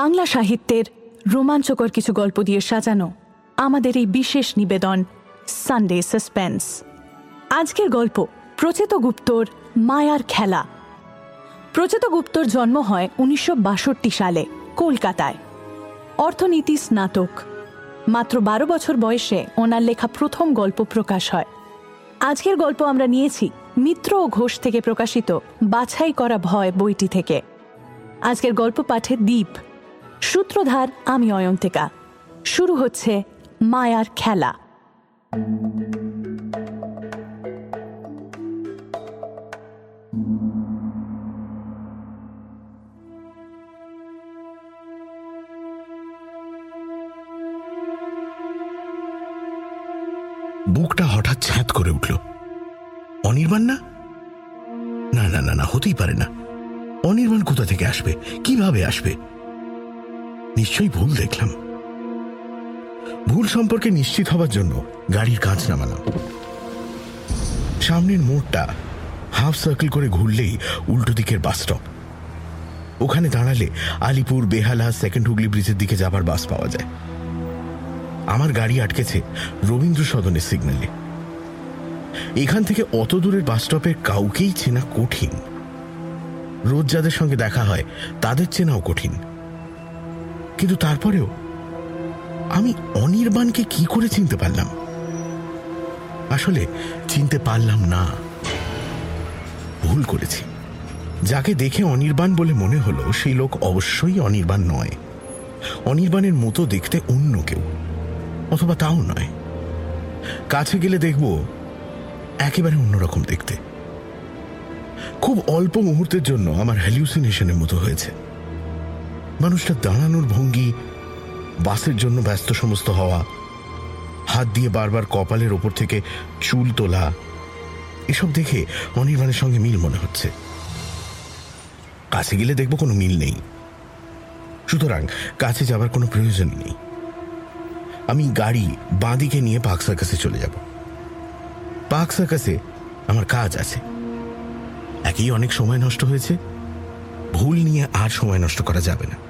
বাংলা সাহিত্যের রোমাঞ্চকর কিছু গল্প দিয়ে সাজানো আমাদের এই বিশেষ নিবেদন সানডে সাসপেন্স আজকের গল্প, প্রচেত গুপ্তর মায়ার খেলা। প্রচেত গুপ্তর জন্ম হয় উনিশশো বাষট্টি সালে কলকাতায়। অর্থনীতি স্নাতক। মাত্র বারো বছর বয়সে ওনার লেখা প্রথম গল্প প্রকাশ হয়। আজকের গল্প আমরা নিয়েছি মিত্র ও ঘোষ থেকে প্রকাশিত বাছাই করা ভয় বইটি থেকে। আজকের গল্প পাঠে দ্বীপ সূত্রধার, আমি অয়ন্তিকা। শুরু হচ্ছে মায়ার খেলা। বুকটা হঠাৎ ছ্যাঁত করে উঠল। অনির্বাণ না না না না, হতেই পারে না। অনির্বাণ কোথা থেকে আসবে? কীভাবে আসবে? নিশ্চয়ই ভুল দেখলাম। ভুল সম্পর্কে নিশ্চিত হবার জন্য গাড়ির কাঁচ নামালাম। সামনের মোড়টা হাফ সার্কেল করে ঘুরলেই উল্টো দিকের বাস স্টপ। ওখানে দাঁড়ালে আলিপুর, বেহালা, সেকেন্ড হুগলি ব্রিজের দিকে যাবার বাস পাওয়া যায়। আমার গাড়ি আটকেছে রবীন্দ্র সদনের সিগন্যালে। এখান থেকে অত দূরের বাস স্টপের কাউকেই চেনা কঠিন। রোজ যাদের সঙ্গে দেখা হয়, তাদের চেনাও কঠিন। কিন্তু তারপরেও আমি অনির্বাণকে কি করে চিনতে পারলাম? আসলে চিনতে পারলাম না। ভুল করেছি। যাকে দেখে অনির্বাণ বলে মনে হলো, সেই লোক অবশ্যই অনির্বাণ নয়। অনির্বাণের মতো দেখতে অন্য কেউ, অথবা তাও নয়। কাছে গেলে দেখব একেবারে অন্যরকম দেখতে। খুব অল্প মুহূর্তের জন্য আমার হ্যালিউসিনেশনের মতো হয়েছে। মানুষটা দাঁড়ানোর ভঙ্গি, বাসের জন্য ব্যস্ত সমস্ত হওয়া, হাত দিয়ে বারবার কপালের ওপর থেকে চুল তোলা, এসব দেখে অনির্বাণের সঙ্গে মিল মনে হচ্ছে। কাছে গেলে দেখব কোনো মিল নেই। সুতরাং কাছে যাবার কোনো প্রয়োজন নেই। আমি গাড়ি বাঁদিকে নিয়ে পার্ক সার্কাসে চলে যাব। পার্ক সার্কাসে আমার কাজ আছে। একই অনেক সময় নষ্ট হয়েছে। ভুল নিয়ে আর সময় নষ্ট করা যাবে না।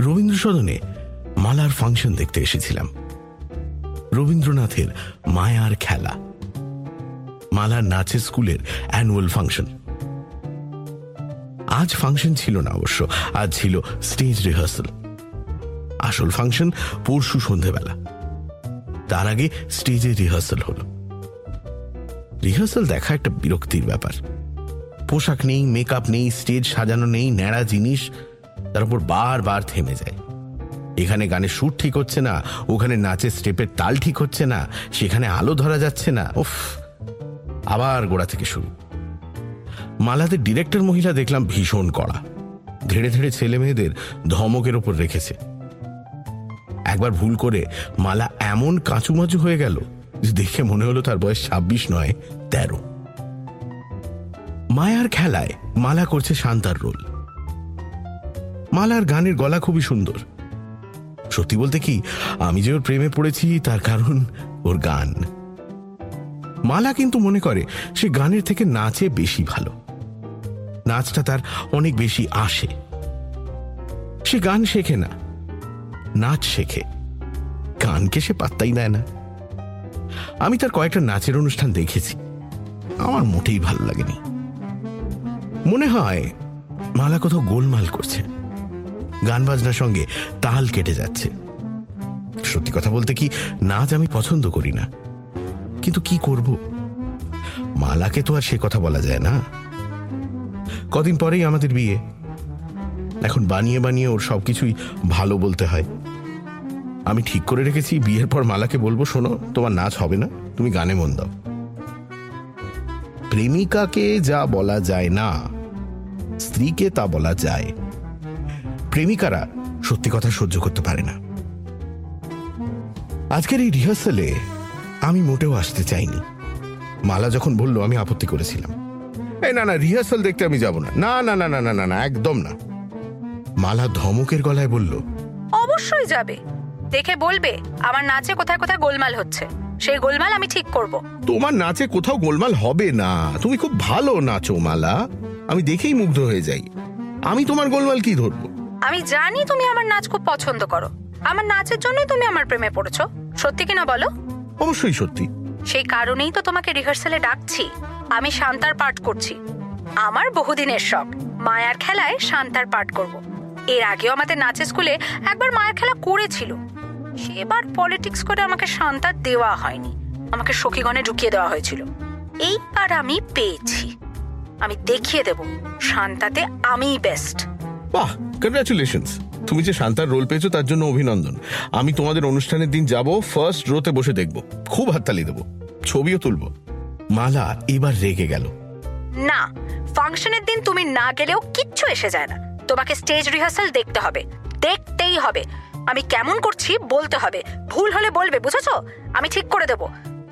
রবীন্দ্র সদনে মালার ফাংশন দেখতে এসেছিলাম। রবীন্দ্রনাথের মায়ার খেলা। মালার নাচের স্কুলের অ্যানুয়াল ফাংশন আজ ফাংশন ছিল না অবশ্য, আজ ছিল স্টেজ রিহার্সাল আসল ফাংশন পরশু সন্ধেবেলা। তার আগে স্টেজে রিহার্সাল হল। রিহার্সাল দেখা একটা বিরক্তির ব্যাপার। পোশাক নেই মেকআপ নেই স্টেজ সাজানো নেই, ন্যাড়া জিনিস, তার উপর বারবার থেমে যায়। এখানে গানের সুর ঠিক হচ্ছে না, ওখানে নাচের স্টেপের তাল ঠিক হচ্ছে না, সেখানে আলো ধরা যাচ্ছে না, উফ। আবার গোড়া থেকে শুরু। মালাদের ডিরেক্টর মহিলা দেখলাম ভীষণ কড়া। ধেড়ে ধেড়ে ছেলে মেয়েদের ধমকের ওপর রেখেছে। একবার ভুল করে মালা এমন কাঁচুমাচু হয়ে গেল দেখে মনে হলো তার বয়স ছাব্বিশ নয়, তেরো। মায়ার খেলায় মালা করছে শান্তার রোল। মালার গানের গলা খুবই সুন্দর। সত্যি বলতে কি, আমি যে ওর প্রেমে পড়েছি, তার কারণ ওর গান। মালা কিন্তু মনে করে, সে গানের থেকে নাচে বেশি ভালো। নাচটা তার অনেক বেশি আসে। সে গান শেখে না। নাচ শেখে। গানকে সে পাত্তাই দেয় না। আমি তার কয়েকটা নাচের অনুষ্ঠান দেখেছি। আমার মোটেই ভালো লাগেনি। মনে হয় মালা কোথাও গোলমাল করছে। গান বাজনার সঙ্গে তাল কেটে যাচ্ছে। সত্যি কথা বলতে কি, নাচ আমি পছন্দ করি না। কিন্তু কি করব? মালাকে তো আর সে কথা বলা যায় না। কদিন পরেই আমাদের বিয়ে। এখন বানিয়ে বানিয়ে ওর সবকিছুই ভালো বলতে হয়। আমি ঠিক করে রেখেছি, বিয়ের পর মালাকে বলব, শোনো, তোমার নাচ হবে না, তুমি গানে মন দাও। প্রেমিকাকে যা বলা যায় না, স্ত্রীকে তা বলা যায়। প্রেমিকারা সত্যি কথা সহ্য করতে পারে না। আজকের এই রিহার্সালে আমি মোটেও আসতে চাইনি। মালা যখন বলল, আমি আপত্তি করেছিলাম। এই না না, রিহার্সাল দেখতে আমি যাব না। না না না না না না একদম না। মালা ধমকের গলায় বলল, অবশ্যই যাবে। দেখে বলবে আমার নাচে কোথায় কোথায় গোলমাল হচ্ছে। সেই গোলমাল আমি ঠিক করব। তোমার নাচে কোথাও গোলমাল হবে না। তুমি খুব ভালো নাচো মালা। আমি দেখেই মুগ্ধ হয়ে যাই। আমি তোমার গোলমাল কি ধরবো? আমি জানি তুমি আমার নাচ খুব পছন্দ করো। আমার নাচের জন্যই তুমি আমার প্রেমে পড়েছো। সত্যি কিনা বলো? অবশ্যই সত্যি। সেই কারণেই তো তোমাকে রিহার্সালে ডাকছি। আমি শান্তার পাঠ করছি। আমার বহুদিনের শখ। মায়ার খেলায় শান্তার পাঠ করব। এর আগেও আমাদের নাচের স্কুলে একবার মায়ের খেলা করেছিল। সেবার পলিটিক্স করে আমাকে শান্তার দেওয়া হয়নি। আমাকে সখীগণে ঢুকিয়ে দেওয়া হয়েছিল। এইবার আমি পেয়েছি। আমি দেখিয়ে দেব শান্তাতে আমিই বেস্ট বাহ কংগ্রাচুলেশনস তুমি যে শান্তার রোল পেয়েছ তার জন্য অভিনন্দন। আমি তোমাদের অনুষ্ঠানের দিন যাব ফার্স্ট রোতে বসে দেখব। খুব হাততালি দেবো। ছবিও তুলব। মালা এবার রেগে গেল। না ফাংশনের দিন তুমি না গেলেও কিচ্ছু এসে যায় না। তোমাকে স্টেজ রিহার্সাল দেখতে হবে। দেখতেই হবে। আমি কেমন করছি বলতে হবে। ভুল হলে বলবে বুঝেছ? আমি ঠিক করে দেব।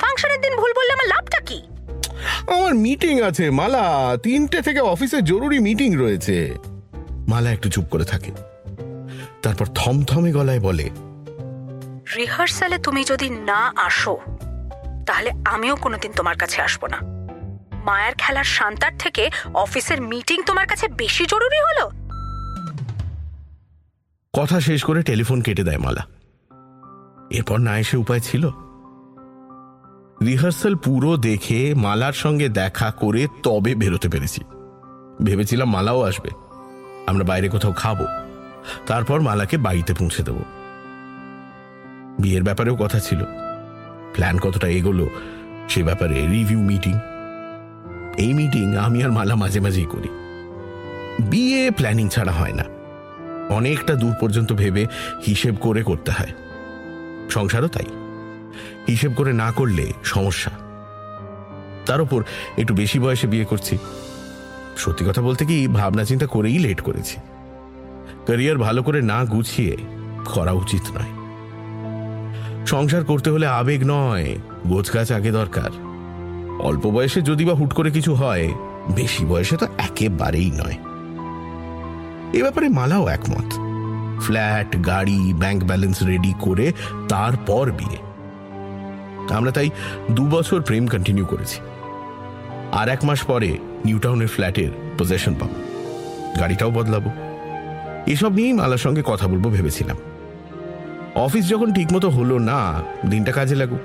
ফাংশনের দিন ভুল বললে আমার লাভটা কি? আমার মিটিং আছে মালা। তিনটে থেকে অফিসে জরুরি মিটিং রয়েছে। মালা একটু চুপ করে থাকে। তারপর থমথমে গলায় বলে রিহার্সালে তুমি যদি না আসো তাহলে আমিও কোনোদিন তোমার কাছে আসব না। মায়ের খেলার শান্তার থেকে অফিসের মিটিং তোমার কাছে বেশি জরুরি হলো? কথা শেষ করে টেলিফোন কেটে দেয় মালা। এরপর না এসে উপায় ছিল। রিহার্সাল পুরো দেখে মালার সঙ্গে দেখা করে তবে বেরোতে পেরেছি। ভেবেছিলাম মালাও আসবে। আমরা বাইরে কোথাও খাব। তারপর মালাকে বাড়িতে পৌঁছে দেব। বিয়ের ব্যাপারেও কথা ছিল। প্ল্যান কতটা এগোলো, সে ব্যাপারে রিভিউ মিটিং। এই মিটিং আমি আর মালা মাঝে মাঝেই করি। বিয়ে প্ল্যানিং ছাড়া হয় না। অনেকটা দূর পর্যন্ত ভেবে হিসেব করে করতে হয়। সংসারও তাই। হিসেব করে না করলে সমস্যা। তার উপর একটু বেশি বয়সে বিয়ে করছি। সত্যি কথা বলতে কি, ভাবনা চিন্তা করেই লেট করেছি। ক্যারিয়ার ভালো করে না গুছিয়ে করা উচিত নয়। সংসার করতে হলে আবেগ নয়, গোছগাছ আগে দরকার। অল্প বয়সে যদি বা হুট করে কিছু হয়, বেশি বয়সে তো একেবারেই নয়। এ ব্যাপারে মালাও একমত। ফ্ল্যাট, গাড়ি, ব্যাংক ব্যালেন্স রেডি করে তারপর বিয়ে। আমরা তাই দু বছর প্রেম কন্টিনিউ করেছি। আর এক মাস পরে নিউটাউনের ফ্ল্যাটের পজেশন পাব। গাড়িটাও বদলাবো। এসব নিয়েই মালার সঙ্গে কথা বলব ভেবেছিলাম। অফিস যখন ঠিকমতো হলো না, দিনটা কাজে লাগুক।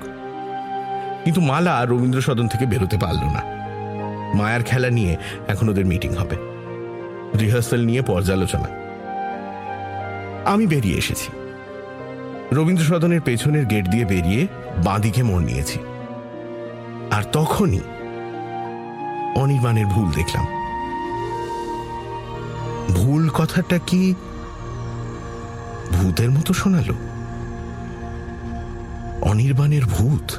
কিন্তু মালা রবীন্দ্র সদন থেকে বেরোতে পারল না। মায়ার খেলা নিয়ে এখন ওদের মিটিং হবে। রিহার্সাল নিয়ে পর্যালোচনা। আমি বেরিয়ে এসেছি। রবীন্দ্র সদনের পেছনের গেট দিয়ে বেরিয়ে বাঁদিকে মোড় নিয়েছি। আর তখনই অনির্বাণের ভুল দেখলাম। ভুল কথাটা কি ভূতের মতো শোনালো? অনির্বাণের ভূত।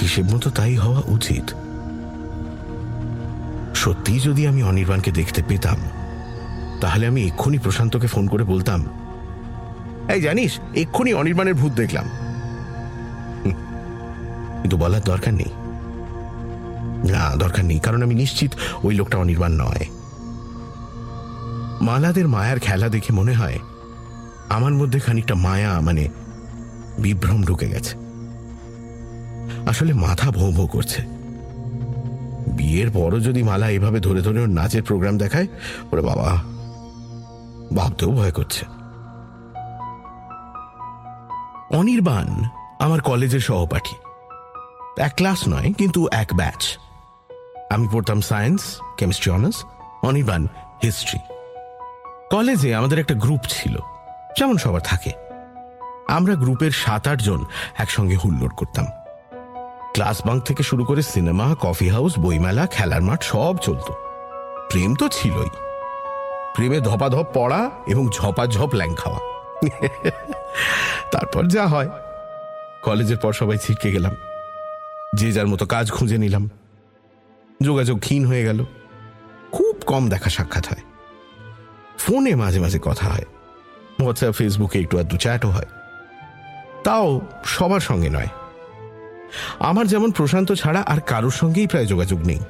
হিসেব মতো তাই হওয়া উচিত। সত্যি যদি আমি অনির্বাণকে দেখতে পেতাম, তাহলে আমি এক্ষুনি প্রশান্তকে ফোন করে বলতাম, এই জানিস, এক্ষুনি অনির্বাণের ভূত দেখলাম। কিন্তু বলার দরকার নেই। না, দরকার নেই, কারণ আমি নিশ্চিত ওই লোকটা অনির্বাণ নয়। মালাদের মায়ার খেলা দেখে মনে হয়, আমার মধ্যে খানিকটা মায়া মানে বিভ্রম ঢুকে গেছে। আসলে মাথা ভৌ ভৌ করছে। বিয়ের পরও যদি মালা এভাবে ধরে ধরে ওর নাচের প্রোগ্রাম দেখায়, ওরে বাবা। ভাবতেও ভয় করছে। অনির্বাণ আমার কলেজের সহপাঠী। এক ক্লাস নয়, কিন্তু এক ব্যাচ। আমি পড়তাম science, chemistry, honours, Anirban, history. কলেজে আমাদের একটা গ্রুপ ছিল, যেমন সবার থাকে। আমরা গ্রুপের সাত আট জন একসঙ্গে হুল্লোড় করতাম। ক্লাস বাঙ্ক থেকে শুরু করে সিনেমা, কফি হাউস, বইমেলা, খেলার মাঠ সব চলত। প্রেম তো ছিলই। প্রেমে ধপাধপ পড়া এবং ঝপাঝপ ল্যাং খাওয়া। তারপর যা হয়। কলেজের পর সবাই ছিটকে গেলাম। যে যার মতো কাজ খুঁজে নিলাম। যোগাযোগ ক্ষীণ হয়ে গেল। খুব কম দেখা সাক্ষাৎ হয়। ফোনে মাঝে মাঝে কথা হয়। হোয়াটসঅ্যাপ ফেসবুকে একটু আধটু চ্যাটও হয়। তাও সবার সঙ্গে নয়। আমার যেমন প্রশান্ত ছাড়া আর কারোর সঙ্গেই প্রায় যোগাযোগ নেই।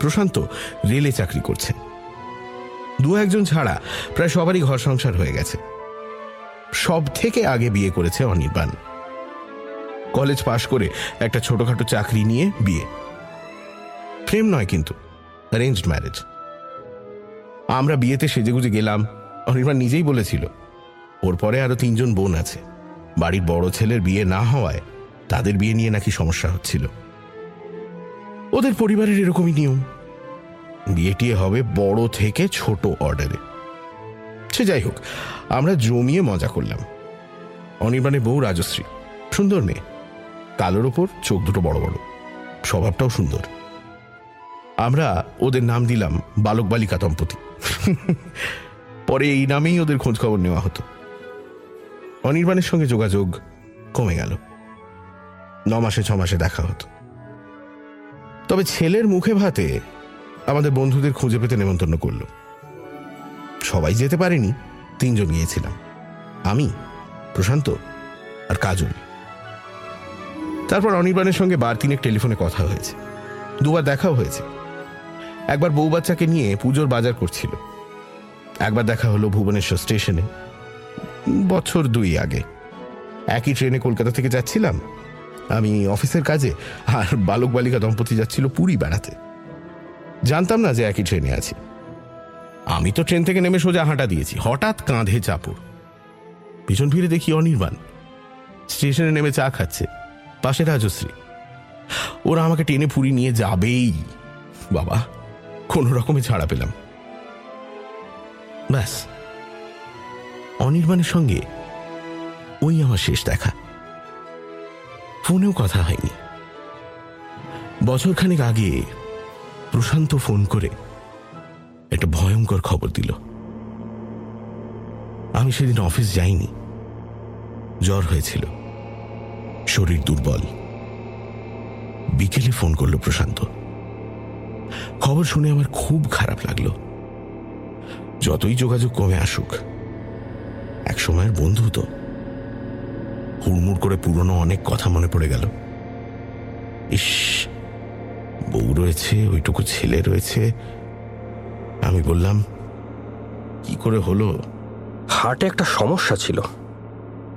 প্রশান্ত রেলে চাকরি করছে। দু একজন ছাড়া প্রায় সবারই ঘর সংসার হয়ে গেছে। সব থেকে আগে বিয়ে করেছে অনির্বাণ। কলেজ পাশ করে একটা ছোটখাটো চাকরি নিয়ে বিয়ে। প্রেম নয় কিন্তু অ্যারেঞ্জড ম্যারেজ আমরা বিয়েতে সেজেগুজে গেলাম, অনির্বাণ নিজেই বলেছিল, ওর পরে আরও তিনজন বোন আছে। বাড়ির বড় ছেলের বিয়ে না হওয়ায় তাদের বিয়ে নিয়ে নাকি সমস্যা হচ্ছিল। ওদের পরিবারের এরকমই নিয়ম। বিয়েটি হবে বড় থেকে ছোট অর্ডারে। সে যাই হোক, আমরা জমিয়ে মজা করলাম। অনির্বাণের বউ রাজশ্রী, সুন্দর মেয়ে। কালোর ওপর চোখ দুটো বড় বড়। স্বভাবটাও সুন্দর। আমরা ওদের নাম দিলাম বালক বালিকা দম্পতি। পরে এই নামেই ওদের খোঁজ খবর নেওয়া হতো। অনির্বাণের সঙ্গে যোগাযোগ কমে গেল। ন মাসে দেখা হতো। তবে ছেলের মুখে ভাতে আমাদের বন্ধুদের খুঁজে পেতে নেমন্তন্ন করল। সবাই যেতে পারেনি, তিনজন গিয়েছিলাম। আমি, প্রশান্ত আর কাজল। তারপর অনির্বাণের সঙ্গে বার তিনেক টেলিফোনে কথা হয়েছে। দুবার দেখাও হয়েছে। একবার বউ বাচ্চাকে নিয়ে পুজোর বাজার করছিল। একবার দেখা হলো ভুবনেশ্বর স্টেশনে। বছর দুই আগে। একই ট্রেনে কলকাতা থেকে যাচ্ছিলাম। আমি অফিসের কাজে আর বালক বালিকা দম্পতি যাচ্ছিল পুরী বেড়াতে। জানতাম না যে একই ট্রেনে আছি। আমি তো ট্রেন থেকে নেমে সোজা হাঁটা দিয়েছি, হঠাৎ কাঁধে চাপড়। পিছন ফিরে দেখি অনির্বাণ। স্টেশনে নেমে চা খাচ্ছে, পাশে রাজশ্রী। ওরা আমাকে টেনে পুরি নিয়ে যাবেই। বাবা, কোন রকমে ছাড়া পেলাম। ব্যাস, অনির্বাণের সঙ্গে ওই আমার শেষ দেখা। ফোনেও কথা হয়নি। বছরখানেক আগে প্রশান্ত ফোন করে একটা ভয়ঙ্কর খবর দিল। আমি সেদিন অফিস যাইনি। জ্বর হয়েছিল। শরীর দুর্বল। বিকেলে ফোন করল প্রশান্ত। খবর শুনে আমার খুব খারাপ লাগল। যতই যোগাযোগ কমে আসুক এক সময়ের বন্ধু তো। হুড়মুড় করে পুরনো অনেক কথা মনে পড়ে গেল। ইস বউ রয়েছে ওইটুকু ছেলে রয়েছে। আমি বললাম কি করে হলো? হার্টে একটা সমস্যা ছিল।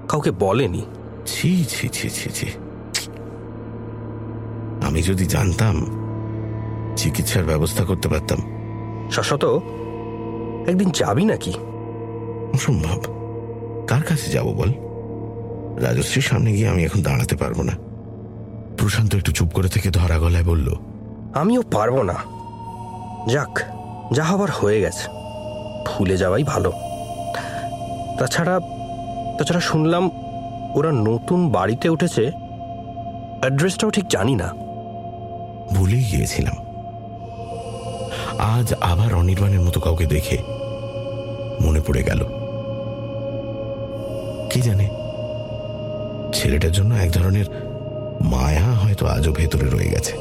কাউকে বলেনি। ছি ছি ছি ছি ছি। আমি যদি জানতাম চিকিৎসার ব্যবস্থা করতে পারতাম। শাশ্বত একদিন যাবি নাকি? অসম্ভব কার কাছে যাব বল? রাজশ্রীর সামনে গিয়ে আমি এখন দাঁড়াতে পারব না। প্রশান্ত একটু চুপ করে থেকে ধরা গলায় বলল আমিও পারব না। যাক যা হবার হয়ে গেছে। ভুলে যাওয়াই ভালো। তাছাড়া তাছাড়া শুনলাম ওরা নতুন বাড়িতে উঠেছে। অ্যাড্রেসটাও ঠিক জানি না। ভুলেই গিয়েছিলাম। আজ আবার অনির্বাণের মতো কাউকে দেখে মনে পড়ে গেল। কি জানে? ছেলেটার জন্য এক ধরনের মায়া হয়তো আজও ভেতরে রয়ে গেছে।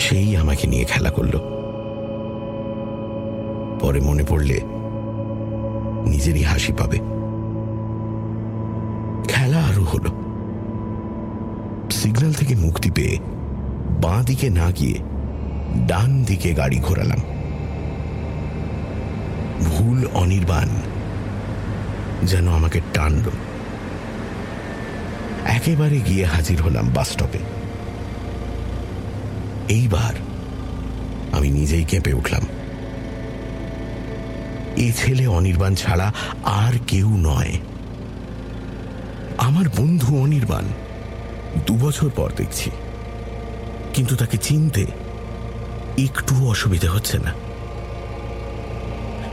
সেই আমাকে নিয়ে খেলা করল। পরে মনে পড়লে নিজেরই হাসি পাবে। খেলা আরও হলো। সিগন্যাল থেকে মুক্তি পেয়ে বাঁ দিকে না গিয়ে ডান দিকে গাড়ি ঘোরালাম। ভুল অনির্বাণ যেন আমাকে টানল। একেবারে গিয়ে হাজির হলাম বাস স্টপে। এইবার আমি নিজেই কেঁপে উঠলাম। এ ছেলে অনির্বাণ ছাড়া আর কেউ নয়। আমার বন্ধু অনির্বাণ দু বছর পর দেখছি। কিন্তু তাকে চিনতে একটু অসুবিধা হচ্ছে না।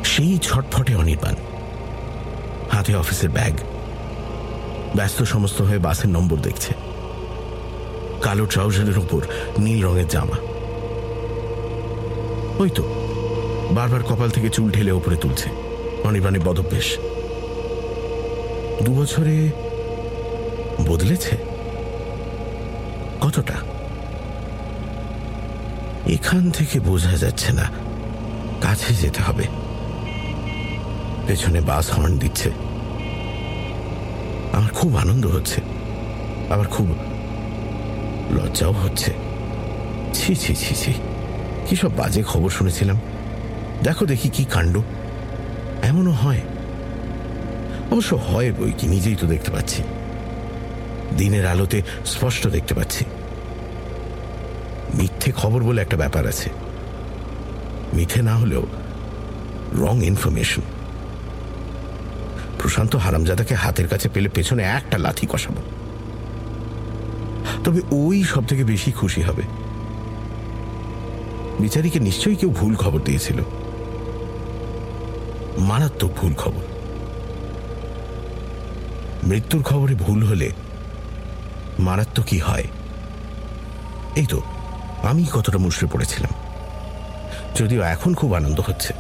সেই ছটফটে অনির্বাণ। হাতে অফিসের ব্যাগ। ব্যস্ত সমস্ত হয়ে বাসের নম্বর দেখছে। কালো ট্রাউজারের ওপর নীল রঙের জামা। ওই তো, বারবার কপাল থেকে চুল ঢেলে ওপরে তুলছে। অনির্বাণের বদভ্যেস। দুবছরে বদলেছে? কতটা? এখান থেকে বোঝা যাচ্ছে না। কাছে যেতে হবে। পেছনে বাস হর্ন দিচ্ছে। আমার খুব আনন্দ হচ্ছে। আবার খুব লজ্জাও হচ্ছে। ছি ছি ছি ছি। কি সব বাজে খবর শুনেছিলাম। দেখো দেখি কি কাণ্ড। এমনও হয়। অবশ্য হয় বই কি, নিজেই তো দেখতে পাচ্ছি। দিনের আলোতে স্পষ্ট দেখতে পাচ্ছি। মিথ্যে খবর বলে একটা ব্যাপার আছে। মিথ্যে না হলেও রং ইনফরমেশন প্রশান্ত হারামজাদাকে হাতের কাছে পেলে পেছনে একটা লাথি কষাবো। তবে ওই সব থেকে বেশি খুশি হবে। বিচারিকে নিশ্চয়ই কেউ ভুল খবর দিয়েছিল। মারাত্মক ভুল খবর। মৃত্যুর খবরে ভুল হলে মারাত্মক কি হয়? এই তো, আমি কতটা মুশড়ে পড়েছিলাম। যদিও এখন খুব আনন্দ হচ্ছে।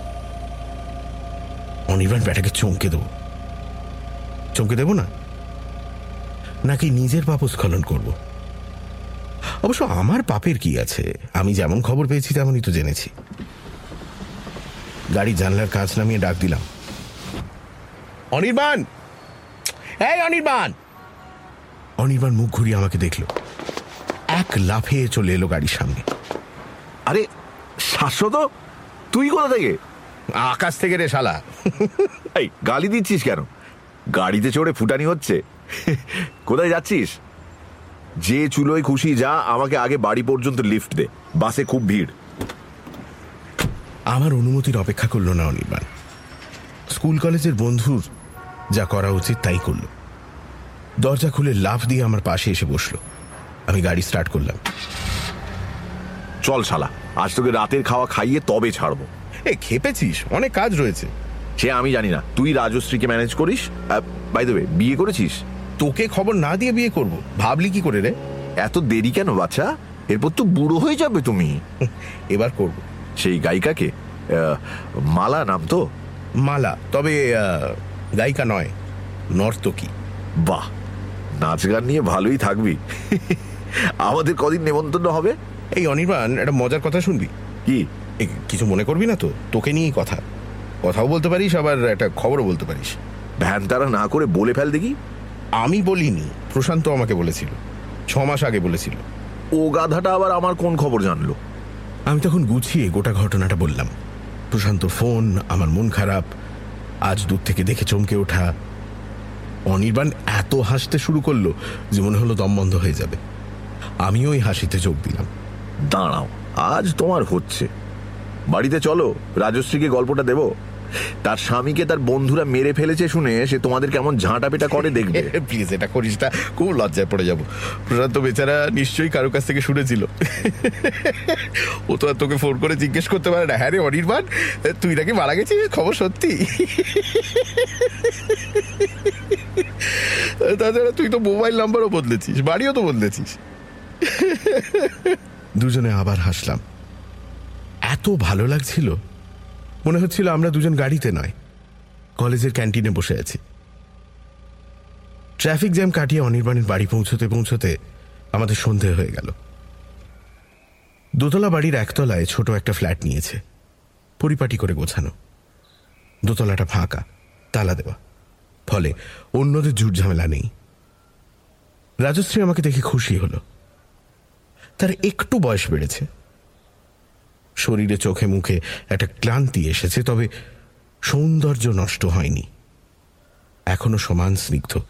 অনির্বাণ ব্যাটাকে চমকে দেব। চমকে দেব না? নাকি নিজের পাপস্খলন করব? অবশ্য আমার পাপের কি আছে? আমি যেমন খবর পেয়েছি তেমনই তো জেনেছি। গাড়ি জানলার কাঁচ নামিয়ে ডাক দিলাম। অনির্বাণ! এই অনির্বাণ! অনির্বাণ মুখ ঘুরিয়ে আমাকে দেখল। এক লাফে চলে এলো গাড়ির সামনে। আরে শাশ্বত তুই কোথা থেকে? আকাশ থেকে রে শালা। এই গালি দিচ্ছিস কেন? গাড়িতে চড়ে ফুটানি হচ্ছে। কোথায় যাচ্ছিস? যে চুলোয় খুশি যা আমাকে আগে বাড়ি পর্যন্ত লিফট দে। বাসে খুব ভিড়। আমার অনুমতির অপেক্ষা করল না অনির্বাণ। স্কুল কলেজের বন্ধুর যা করা উচিত তাই করল। দরজা খুলে লাফ দিয়ে আমার পাশে এসে বসল। আমি গাড়ি স্টার্ট করলাম। চল শালা আজ তোকে রাতের খাওয়া খাইয়ে তবে ছাড়বো। এ খেপেছিস? অনেক কাজ রয়েছে। সে আমি জানি না। তুই রাজশ্রীকে ম্যানেজ করিস বাই দেবে বিয়ে করেছিস? তোকে খবর না দিয়ে বিয়ে করব। ভাবলি কি করে রে? এত দেরি কেন বাচ্চা? এরপর তো বুড়ো হয়ে যাবে তুমি। এবার করব। সেই গায়িকাকে মালা নাম তো? মালা তবে গায়িকা নয় নর্তকী। বাহ নাচ গান নিয়ে ভালোই থাকবি। আমাদের কদিন নেমন্তন্ন হবে? এই অনির্বাণ একটা মজার কথা শুনবি? কি? কিছু মনে করবি না তো? তোকে নিয়েই কথা। কথাও বলতে পারিস আবার একটা খবরও বলতে পারিস। ভ্যান তারা না করে বলে ফেল দেখি। আমি বলিনি প্রশান্ত আমাকে বলেছিল ছ মাস আগে বলেছিল। ও গাধাটা আবার আমার কোন খবর জানলো? আমি তখন গুছিয়ে গোটা ঘটনাটা বললাম। প্রশান্ত ফোন আমার মন খারাপ আজ দূর থেকে দেখে চমকে ওঠা। অনির্বাণ এত হাসতে শুরু করল যে মনে হলো দম বন্ধ হয়ে যাবে। আমি ওই হাসিতে যোগ দিলাম। দাঁড়াও আজ তোমার হচ্ছে। বাড়িতে চলো রাজশ্রীকে গল্পটা দেব। তার স্বামীকে তার বন্ধুরা মেরে ফেলেছে শুনে সে তোমাদের কেমন ঝাঁটা পেটা করে দেখবে। প্লিজ, এটা করিস না। খুব লজ্জায় পড়ে যাব। প্রশান্ত বেচারা নিশ্চয়ই কারও কাছ থেকে শুনেছিল। ও তো আর তোকে ফোন করে জিজ্ঞেস করতে পারে না। হ্যাঁ রে অনির্বাণ তুই নাকি মারা গেছিস? খবর সত্যি? তাছাড়া তুই তো মোবাইল নাম্বারও বদলেছিস, বাড়িও তো বদলেছিস। দুজনে আবার হাসলাম। এত ভালো লাগছিল মনে হচ্ছিল আমরা দুজন গাড়িতে নয়। কলেজের ক্যান্টিনে বসে আছি। ট্রাফিক জ্যাম কাটিয়ে অনির্বাণের বাড়ি পৌঁছতে পৌঁছতে আমাদের সন্ধে হয়ে গেল। দোতলা বাড়ির একতলায় ছোট একটা ফ্ল্যাট নিয়েছে। পরিপাটি করে গোছানো। দোতলাটা ফাঁকা, তালা দেওয়া। ফলে অন্যদের জুট ঝামেলা নেই। রাজশ্রী আমাকে দেখে খুশি হলো। তার একটু বয়স বেড়েছে। শরীরে চোখে মুখে একটা ক্লান্তি এসেছে তবে সৌন্দর্য নষ্ট হয়নি। এখনও সমান স্নিগ্ধ।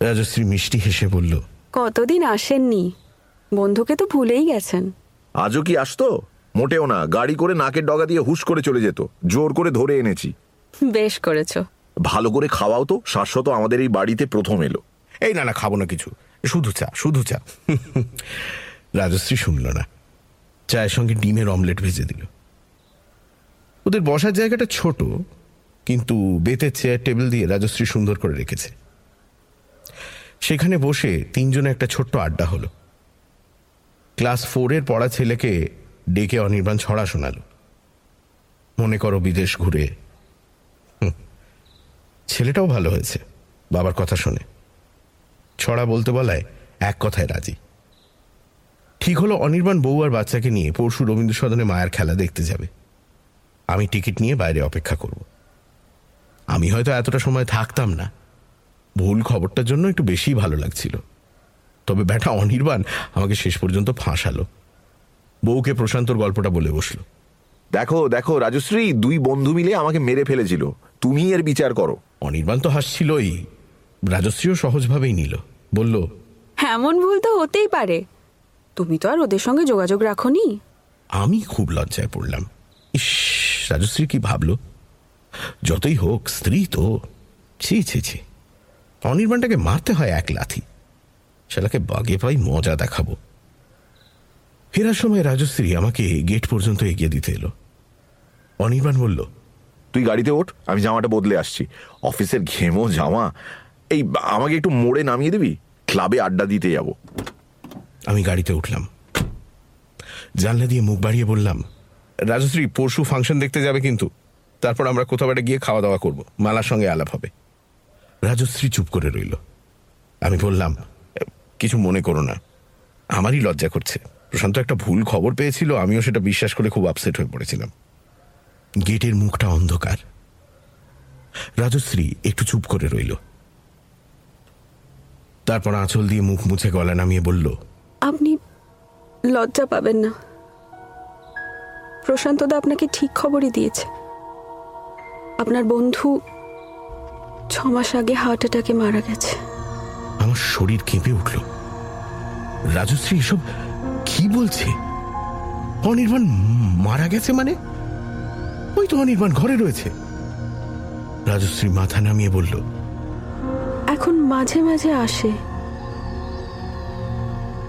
রাজশ্রী মিষ্টি হেসে বলল কতদিন আসেননি? বন্ধুকে তো ভুলেই গেছেন। আজও কি আসতো? মোটেও না। গাড়ি করে নাকের ডগা দিয়ে হুশ করে চলে যেত। জোর করে ধরে এনেছি। বেশ করেছ। ভালো করে খাওয়াও তো। শাশ্বত আমাদের এই বাড়িতে প্রথম এলো। এই না না খাব না কিছু। শুধু চা শুধু চা। রাজশ্রী শুনল না। চায়ের সঙ্গে ডিমের অমলেট ভেজে দিল। ওদের বসার জায়গাটা ছোট, কিন্তু বেতের চেয়ার টেবিল দিয়ে রাজশ্রী সুন্দর করে রেখেছে। সেখানে বসে তিনজনে একটা ছোট্ট আড্ডা হলো। ক্লাস ফোরের পড়া ছেলেকে ডেকে অনির্বাণ ছড়া শোনালো। মনে করো বিদেশ ঘুরে। ছেলেটাও ভালো হয়েছে, বাবার কথা শোনে। ছড়া বলতে বলায় এক কথায় রাজি। ঠিক হলো অনির্বাণ বউ আর বাচ্চাকে নিয়ে পরশু রবীন্দ্র সদনে মায়ের খেলা দেখতে যাবে। আমি টিকিট নিয়ে বাইরে অপেক্ষা করব। আমি হয়তো এতটা সময় থাকতাম না। ভুল খবরটার জন্য একটু বেশি ভালো লাগছিল। তবে ব্যাটা অনির্বাণ আমাকে শেষ পর্যন্ত ফাঁসালো। বউকে প্রশান্তর গল্পটা বলে বসল। দেখো দেখো রাজশ্রী দুই বন্ধু মিলে আমাকে মেরে ফেলেছিল। তুমি এর বিচার করো। অনির্বাণ তো হাসছিলই। রাজশ্রীও সহজভাবেই নিল। বলল এমন ভুল তো হতেই পারে। তুমি তো আর ওদের সঙ্গে যোগাযোগ রাখোনি। আমি খুব লজ্জায় পড়লাম। ইস রাজশ্রী কি ভাবল? যতই হোক স্ত্রী তো। ছি ছি ছি। অনির্বাণটাকে মারতে হয় এক লাথি। শালাকে বাগে পাই মজা দেখাবো। ফেরার সময় রাজশ্রী আমাকে গেট পর্যন্ত এগিয়ে দিতে এলো। অনির্বাণ বলল তুই গাড়িতে ওঠ আমি জামাটা বদলে আসছি। অফিসের ঘেমো জামা এই আমাকে একটু মোড়ে নামিয়ে দিবি? ক্লাবে আড্ডা দিতে যাব। আমি গাড়িতে উঠলাম। জানলা দিয়ে মুখ বাড়িয়ে বললাম, রাজশ্রী, পরশু ফাংশন দেখতে যাবে কিন্তু। তারপর আমরা কোথাও একটা গিয়ে খাওয়া দাওয়া করব। মালার সঙ্গে আলাপ হবে। রাজশ্রী চুপ করে রইল। আমি বললাম, কিছু মনে করো না। আমারই লজ্জা করছে। প্রশান্ত একটা ভুল খবর পেয়েছিল। আমিও সেটা বিশ্বাস করে খুব আপসেট হয়ে পড়েছিলাম। গেটের মুখটা অন্ধকার। রাজশ্রী একটু চুপ করে রইল। তারপর আঁচল দিয়ে মুখ মুছে গলা নামিয়ে বলল আপনি লজ্জা পাবেন না। প্রশান্তদা আপনাকে ঠিক খবরই দিয়েছে। আপনার বন্ধু ছ মাস আগে হার্ট অ্যাটাকে মারা গেছে। আমার শরীর কেঁপে উঠল। রাজশ্রী এসব কি বলছে? অনির্বাণ মারা গেছে মানে? ওই তো অনির্বাণ ঘরে রয়েছে। রাজশ্রী মাথা নামিয়ে বলল এখন মাঝে মাঝে আসে।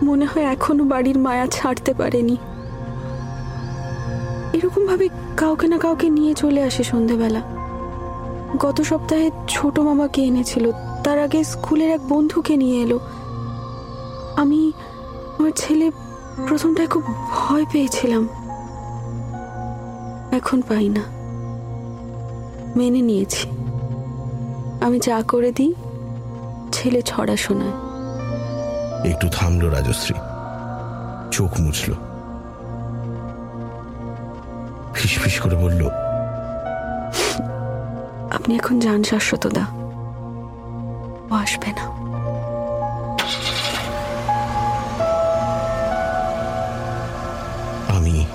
মনে হয় এখনও বাড়ির মায়া ছাড়তে পারেনি। এরকম ভাবে কাউকে না কাউকে নিয়ে চলে আসে সন্ধেবেলা। গত সপ্তাহে ছোট মামাকে এনেছিল। তার আগে স্কুলের এক বন্ধুকে নিয়ে এলো। আমি আমার ছেলে প্রথমটায় খুব ভয় পেয়েছিলাম। এখন পাই না। মেনে নিয়েছি। আমি যা করে দিই, ছেলে ছড়া শোনায় একটু থামল রাজশ্রী। চোখ মুছল। ফিসফিস করে বলল আপনি এখন যান শাশ্বতদা ও আসবে না। আমি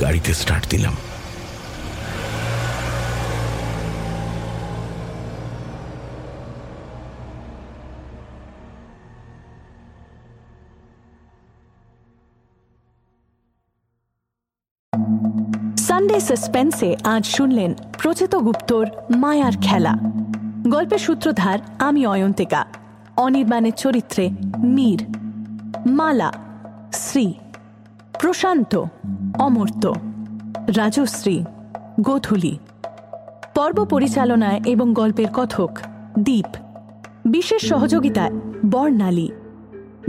গাড়িতে স্টার্ট দিলাম। সানডে সাসপেন্সে আজ শুনলেন প্রচেত গুপ্তর মায়ার খেলা। গল্পের সূত্রধার আমি অয়ন্তিকা। অনির্বাণের চরিত্রে মীর। মালা, শ্রী। প্রশান্ত, অমর্ত্য। রাজশ্রী, গোধূলি। পর্ব পরিচালনায় এবং গল্পের কথক দ্বীপ বিশেষ সহযোগিতায় বর্ণালী।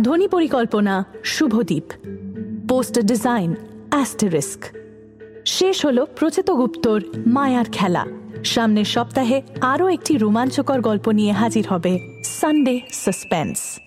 ধ্বনি পরিকল্পনা শুভদ্বীপ পোস্টার ডিজাইন অ্যাস্টেরিস্ক শেষ হল প্রচেত গুপ্তর মায়ার খেলা। সামনের সপ্তাহে আরও একটি রোমাঞ্চকর গল্প নিয়ে হাজির হবে সানডে সাসপেন্স